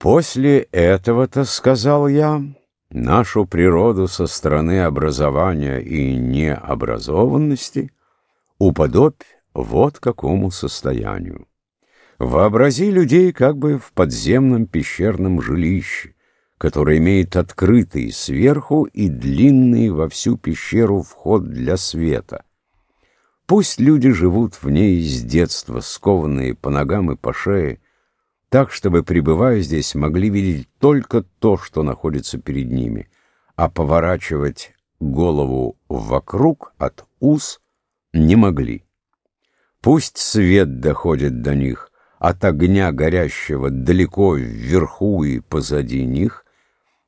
После этого-то, сказал я, нашу природу со стороны образования и необразованности уподобь вот какому состоянию. Вообрази людей как бы в подземном пещерном жилище, которое имеет открытый сверху и длинный во всю пещеру вход для света. Пусть люди живут в ней с детства, скованные по ногам и по шее, так, чтобы, пребывая здесь, могли видеть только то, что находится перед ними, а поворачивать голову вокруг от ус не могли. Пусть свет доходит до них от огня горящего далеко вверху и позади них,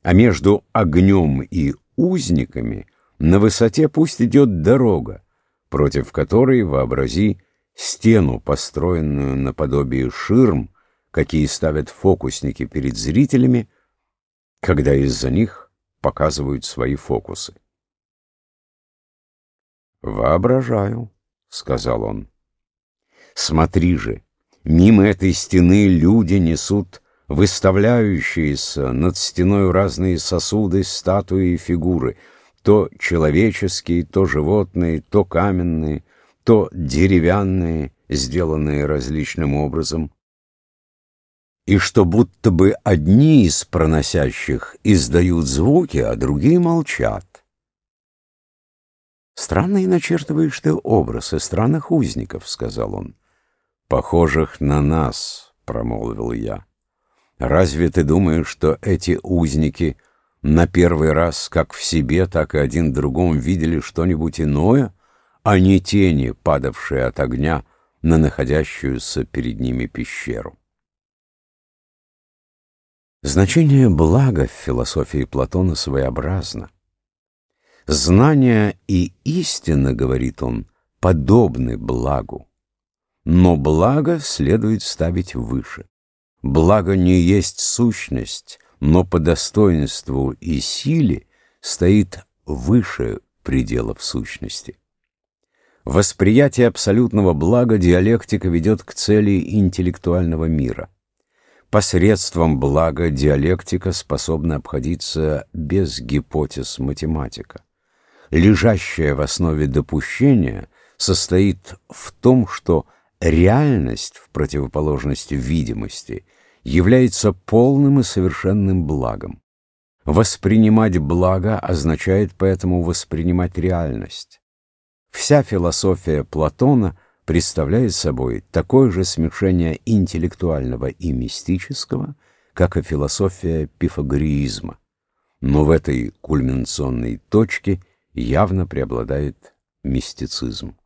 а между огнем и узниками на высоте пусть идет дорога, против которой, вообрази, стену, построенную наподобие ширм, какие ставят фокусники перед зрителями, когда из-за них показывают свои фокусы. «Воображаю», — сказал он. «Смотри же, мимо этой стены люди несут выставляющиеся над стеной разные сосуды, статуи и фигуры, то человеческие, то животные, то каменные, то деревянные, сделанные различным образом. И что будто бы одни из проносящих издают звуки, а другие молчат. «Странно и начертываешь ты образы странных узников», — сказал он. «Похожих на нас», — промолвил я. Разве ты думаешь, что эти узники на первый раз как в себе, так и один другом видели что-нибудь иное, а не тени, падавшие от огня на находящуюся перед ними пещеру? Значение блага в философии Платона своеобразно. Знание и истина, говорит он, подобны благу, но благо следует ставить выше. Благо не есть сущность, но по достоинству и силе стоит выше пределов сущности. Восприятие абсолютного блага диалектика ведет к цели интеллектуального мира. Посредством блага диалектика способна обходиться без гипотез математика. Лежащее в основе допущения состоит в том, что Реальность, в противоположность видимости, является полным и совершенным благом. Воспринимать благо означает поэтому воспринимать реальность. Вся философия Платона представляет собой такое же смешение интеллектуального и мистического, как и философия пифагореизма. Но в этой кульминационной точке явно преобладает мистицизм.